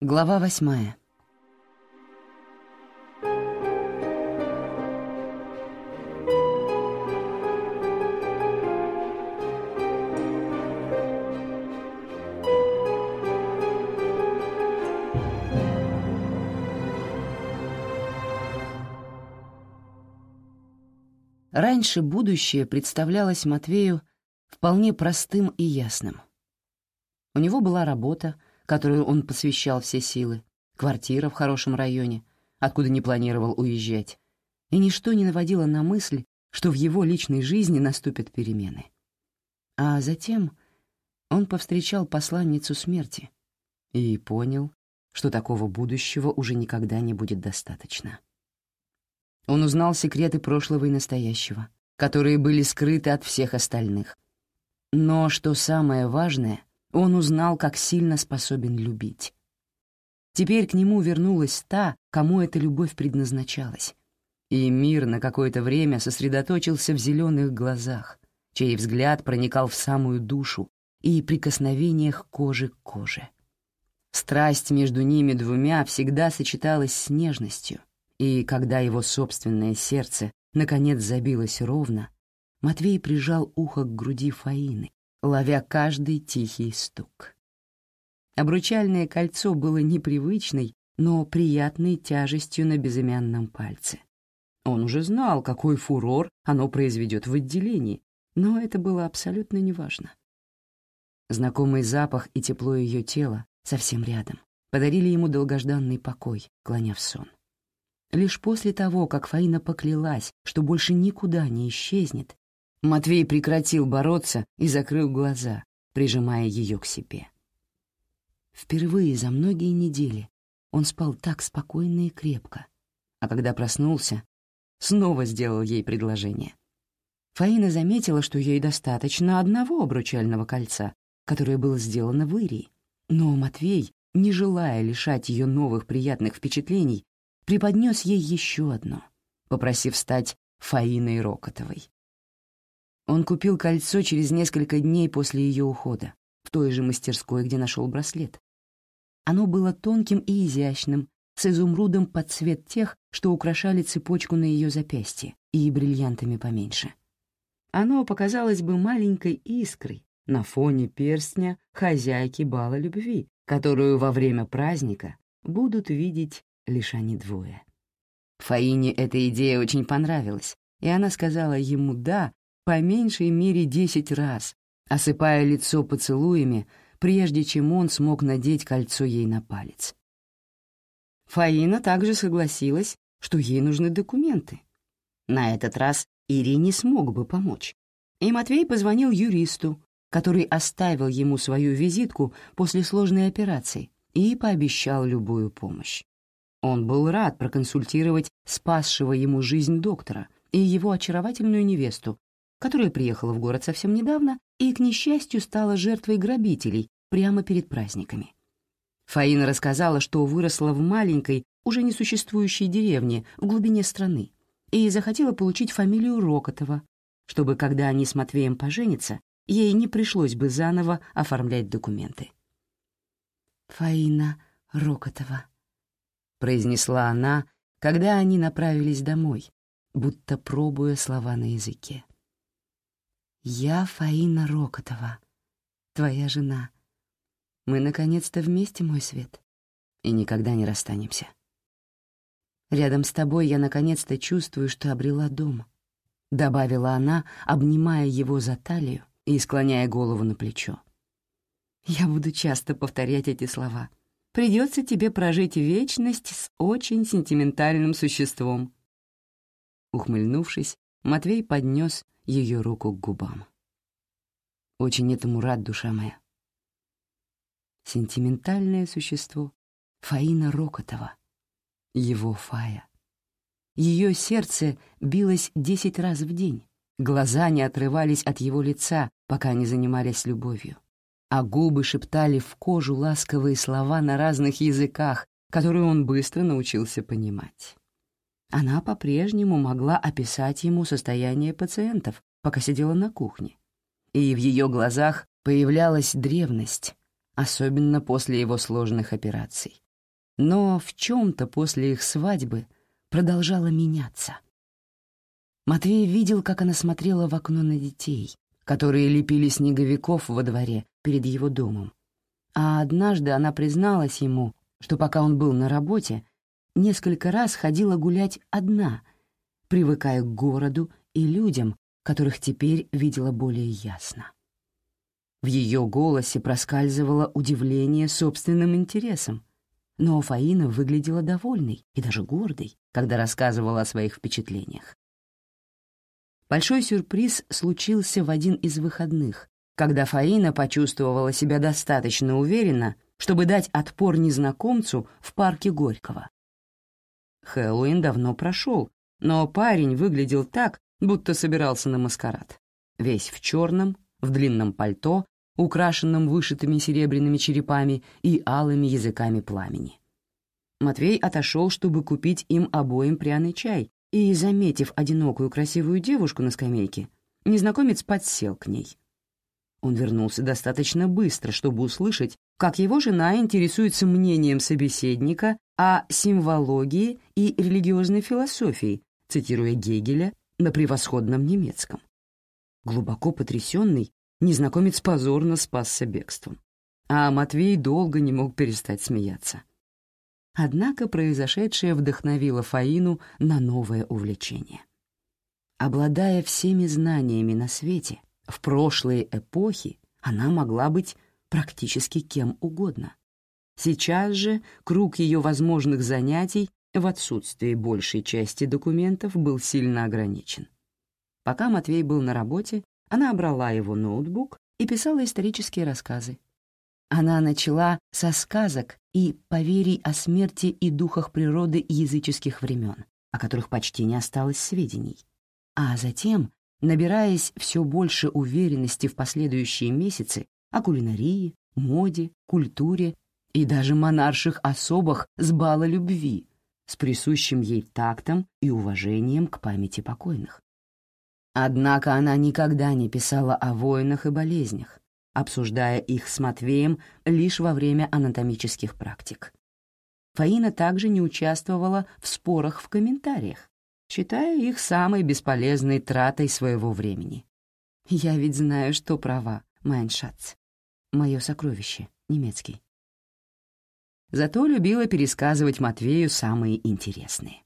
Глава восьмая. Раньше будущее представлялось Матвею вполне простым и ясным. У него была работа, которую он посвящал все силы, квартира в хорошем районе, откуда не планировал уезжать, и ничто не наводило на мысль, что в его личной жизни наступят перемены. А затем он повстречал посланницу смерти и понял, что такого будущего уже никогда не будет достаточно. Он узнал секреты прошлого и настоящего, которые были скрыты от всех остальных. Но, что самое важное, он узнал, как сильно способен любить. Теперь к нему вернулась та, кому эта любовь предназначалась. И мир на какое-то время сосредоточился в зеленых глазах, чей взгляд проникал в самую душу и прикосновениях кожи к коже. Страсть между ними двумя всегда сочеталась с нежностью, и когда его собственное сердце наконец забилось ровно, Матвей прижал ухо к груди Фаины, ловя каждый тихий стук. Обручальное кольцо было непривычной, но приятной тяжестью на безымянном пальце. Он уже знал, какой фурор оно произведет в отделении, но это было абсолютно неважно. Знакомый запах и тепло ее тела совсем рядом подарили ему долгожданный покой, клоня в сон. Лишь после того, как Фаина поклялась, что больше никуда не исчезнет, Матвей прекратил бороться и закрыл глаза, прижимая ее к себе. Впервые за многие недели он спал так спокойно и крепко, а когда проснулся, снова сделал ей предложение. Фаина заметила, что ей достаточно одного обручального кольца, которое было сделано в Ирии, но Матвей, не желая лишать ее новых приятных впечатлений, преподнес ей еще одно, попросив стать Фаиной Рокотовой. Он купил кольцо через несколько дней после ее ухода, в той же мастерской, где нашел браслет. Оно было тонким и изящным, с изумрудом под цвет тех, что украшали цепочку на ее запястье, и бриллиантами поменьше. Оно показалось бы маленькой искрой на фоне перстня хозяйки бала любви, которую во время праздника будут видеть лишь они двое. Фаине эта идея очень понравилась, и она сказала ему «да», по меньшей мере десять раз, осыпая лицо поцелуями, прежде чем он смог надеть кольцо ей на палец. Фаина также согласилась, что ей нужны документы. На этот раз Ири не смог бы помочь. И Матвей позвонил юристу, который оставил ему свою визитку после сложной операции и пообещал любую помощь. Он был рад проконсультировать спасшего ему жизнь доктора и его очаровательную невесту, которая приехала в город совсем недавно и, к несчастью, стала жертвой грабителей прямо перед праздниками. Фаина рассказала, что выросла в маленькой, уже несуществующей деревне в глубине страны и захотела получить фамилию Рокотова, чтобы, когда они с Матвеем поженятся, ей не пришлось бы заново оформлять документы. «Фаина Рокотова», — произнесла она, когда они направились домой, будто пробуя слова на языке. «Я Фаина Рокотова, твоя жена. Мы наконец-то вместе, мой свет, и никогда не расстанемся. Рядом с тобой я наконец-то чувствую, что обрела дом», — добавила она, обнимая его за талию и склоняя голову на плечо. «Я буду часто повторять эти слова. Придется тебе прожить вечность с очень сентиментальным существом». Ухмыльнувшись, Матвей поднес ее руку к губам. Очень этому рад, душа моя. Сентиментальное существо Фаина Рокотова, его Фая. Ее сердце билось десять раз в день, глаза не отрывались от его лица, пока они занимались любовью, а губы шептали в кожу ласковые слова на разных языках, которые он быстро научился понимать. Она по-прежнему могла описать ему состояние пациентов, пока сидела на кухне. И в ее глазах появлялась древность, особенно после его сложных операций, но в чем-то после их свадьбы продолжала меняться. Матвей видел, как она смотрела в окно на детей, которые лепили снеговиков во дворе перед его домом. А однажды она призналась ему, что пока он был на работе, несколько раз ходила гулять одна, привыкая к городу и людям, которых теперь видела более ясно. В ее голосе проскальзывало удивление собственным интересом, но Фаина выглядела довольной и даже гордой, когда рассказывала о своих впечатлениях. Большой сюрприз случился в один из выходных, когда Фаина почувствовала себя достаточно уверенно, чтобы дать отпор незнакомцу в парке Горького. Хэллоуин давно прошел, но парень выглядел так, будто собирался на маскарад. Весь в черном, в длинном пальто, украшенном вышитыми серебряными черепами и алыми языками пламени. Матвей отошел, чтобы купить им обоим пряный чай, и, заметив одинокую красивую девушку на скамейке, незнакомец подсел к ней. Он вернулся достаточно быстро, чтобы услышать, как его жена интересуется мнением собеседника о символогии и религиозной философии, цитируя Гегеля на превосходном немецком. Глубоко потрясенный, незнакомец позорно спасся бегством. А Матвей долго не мог перестать смеяться. Однако произошедшее вдохновило Фаину на новое увлечение. Обладая всеми знаниями на свете, в прошлые эпохи она могла быть практически кем угодно. Сейчас же круг ее возможных занятий в отсутствии большей части документов был сильно ограничен. Пока Матвей был на работе, она брала его ноутбук и писала исторические рассказы. Она начала со сказок и поверий о смерти и духах природы языческих времен, о которых почти не осталось сведений. А затем, набираясь все больше уверенности в последующие месяцы о кулинарии, моде, культуре и даже монарших особах с бала любви, с присущим ей тактом и уважением к памяти покойных. Однако она никогда не писала о войнах и болезнях, обсуждая их с Матвеем лишь во время анатомических практик. Фаина также не участвовала в спорах в комментариях, считая их самой бесполезной тратой своего времени. «Я ведь знаю, что права, Майншац. Мое сокровище, немецкий». Зато любила пересказывать Матвею самые интересные.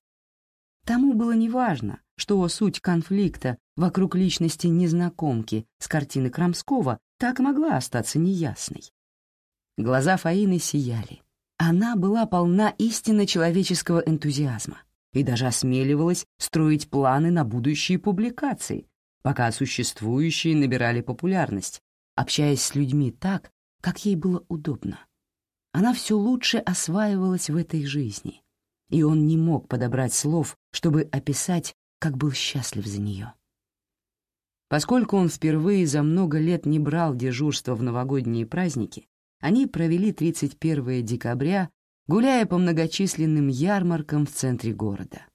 Тому было неважно, что суть конфликта вокруг личности незнакомки с картины Крамского так могла остаться неясной. Глаза Фаины сияли. Она была полна истинно человеческого энтузиазма и даже осмеливалась строить планы на будущие публикации, пока существующие набирали популярность, общаясь с людьми так, как ей было удобно. Она все лучше осваивалась в этой жизни, и он не мог подобрать слов, чтобы описать, как был счастлив за нее. Поскольку он впервые за много лет не брал дежурство в новогодние праздники, они провели 31 декабря, гуляя по многочисленным ярмаркам в центре города.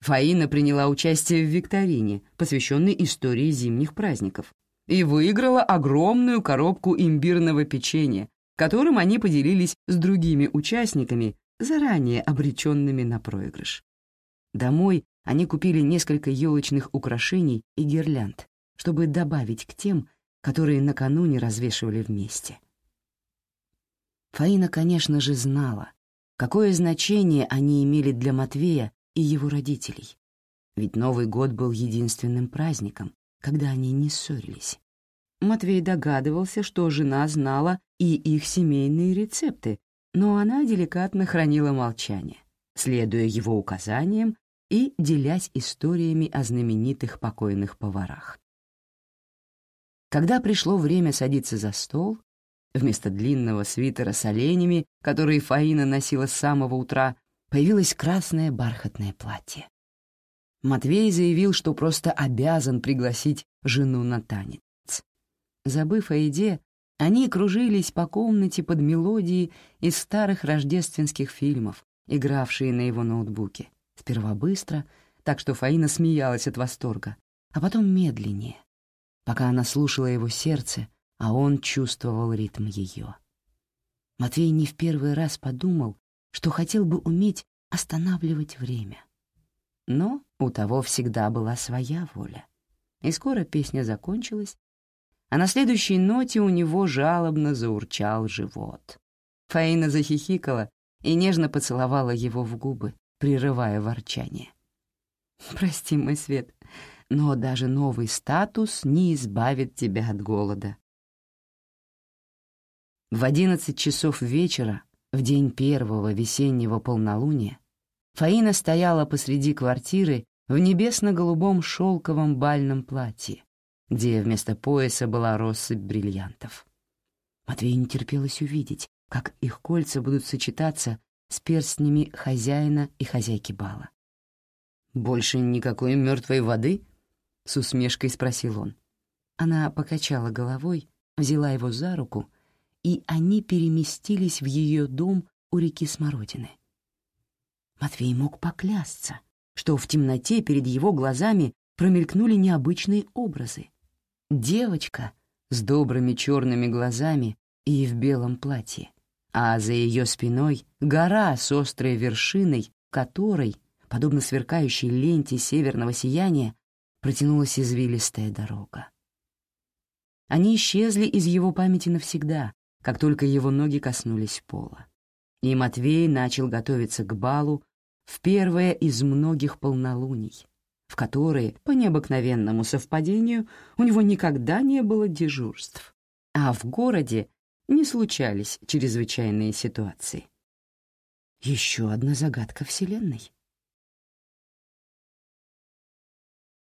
Фаина приняла участие в викторине, посвященной истории зимних праздников, и выиграла огромную коробку имбирного печенья, которым они поделились с другими участниками, заранее обреченными на проигрыш. Домой они купили несколько елочных украшений и гирлянд, чтобы добавить к тем, которые накануне развешивали вместе. Фаина, конечно же, знала, какое значение они имели для Матвея и его родителей, ведь Новый год был единственным праздником, когда они не ссорились. Матвей догадывался, что жена знала и их семейные рецепты, но она деликатно хранила молчание, следуя его указаниям и делясь историями о знаменитых покойных поварах. Когда пришло время садиться за стол, вместо длинного свитера с оленями, который Фаина носила с самого утра, появилось красное бархатное платье. Матвей заявил, что просто обязан пригласить жену на танец. Забыв о еде, они кружились по комнате под мелодии из старых рождественских фильмов, игравшие на его ноутбуке. Сперва быстро, так что Фаина смеялась от восторга, а потом медленнее, пока она слушала его сердце, а он чувствовал ритм ее. Матвей не в первый раз подумал, что хотел бы уметь останавливать время. Но у того всегда была своя воля. И скоро песня закончилась, а на следующей ноте у него жалобно заурчал живот. Фаина захихикала и нежно поцеловала его в губы, прерывая ворчание. «Прости, мой свет, но даже новый статус не избавит тебя от голода». В одиннадцать часов вечера, в день первого весеннего полнолуния, Фаина стояла посреди квартиры в небесно-голубом шелковом бальном платье, где вместо пояса была россыпь бриллиантов. Матвею не терпелось увидеть, как их кольца будут сочетаться с перстнями хозяина и хозяйки бала. «Больше никакой мертвой воды?» — с усмешкой спросил он. Она покачала головой, взяла его за руку, и они переместились в ее дом у реки Смородины. Матвей мог поклясться, что в темноте перед его глазами промелькнули необычные образы. Девочка с добрыми черными глазами и в белом платье, а за ее спиной гора с острой вершиной, которой, подобно сверкающей ленте северного сияния, протянулась извилистая дорога. Они исчезли из его памяти навсегда, как только его ноги коснулись пола. И Матвей начал готовиться к балу в первое из многих полнолуний, в которые, по необыкновенному совпадению, у него никогда не было дежурств, а в городе не случались чрезвычайные ситуации. Еще одна загадка Вселенной.